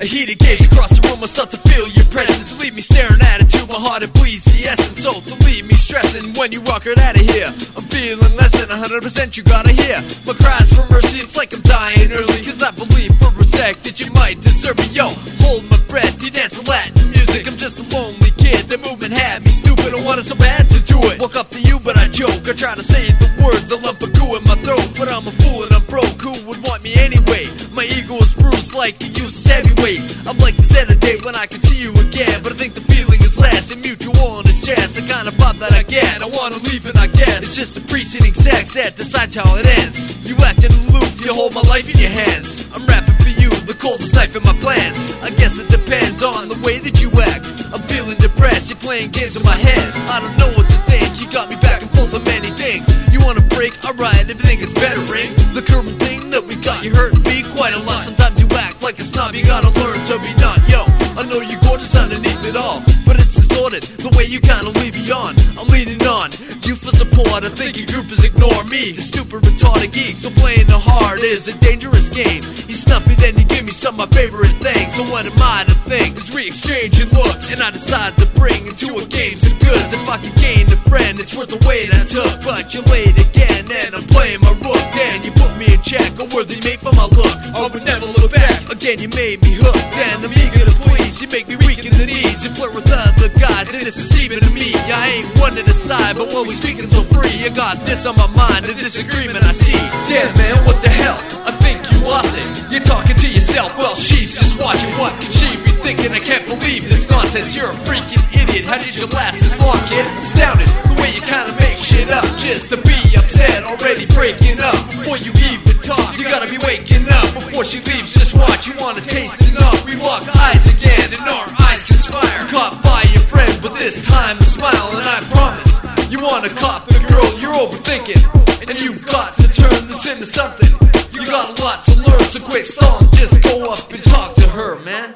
A heated gaze across the room, I start to feel your presence. Leave me staring at it till my heart it bleeds the essence. So to leave me stressing when you walk right out of here. I'm feeling less than 100%, you gotta hear. My cries for mercy, it's like I'm dying early. Cause I believe for a sec that you might deserve me. Yo, hold my breath, you dance Latin music. I'm just a lonely kid, the movement had me stupid. I wanted so bad to do it. Walk up to you, but I joke. I try to say the words, I love a goo in my throat. But I'm a fool like a useless heavyweight. I'm like the Saturday when I can see you again. But I think the feeling is lasting mutual and it's just the kind of vibe that I get. I wanna leave and I guess it's just the preceding sex that decides how it ends. You acting aloof, you hold my life in your hands. I'm rapping for you, the coldest knife in my plans. I guess it depends on the way that you act. I'm feeling depressed, you're playing games in my head. I don't know what to think, you got me back and forth on many things. You wanna break? Alright, everything is bettering. Eh? The current thing that we got, you hurting you gotta learn to be not. Yo, I know you're gorgeous underneath it all, but it's distorted the way you kinda leave me on. I'm leaning on you for support. I think your group is ignore me. The stupid retarded geek, so playing the hard is a dangerous game. You snuff me, then you give me some of my favorite things. So what am I to think? As we exchanging looks, and I decide to bring into a game some goods. If I can gain a friend, it's worth the wait I took. But you're late again, and I'm Again, you made me hooked, and I'm eager to please. You make me weak in the knees. You flirt with other guys, and it's deceiving to me. I ain't one to decide, but when we speaking so free, you got this on my mind, a disagreement I see. Damn, man, what the hell? I think you lost it. You're talking to yourself, well, she's just watching. What can she be thinking? I can't believe this nonsense. You're a freaking idiot. How did you last this long, kid? Astounded the way you kinda make shit up just to be upset. Already breaking up before you even talk. You gotta be waking before she leaves. Just watch. You wanna taste it enough. We lock eyes again, and our eyes conspire. Caught by your friend, but this time a smile, and I promise you wanna cop the girl you're overthinking, and you got to turn this into something. You got a lot to learn, so quit stalling. Just go up and talk to her, man.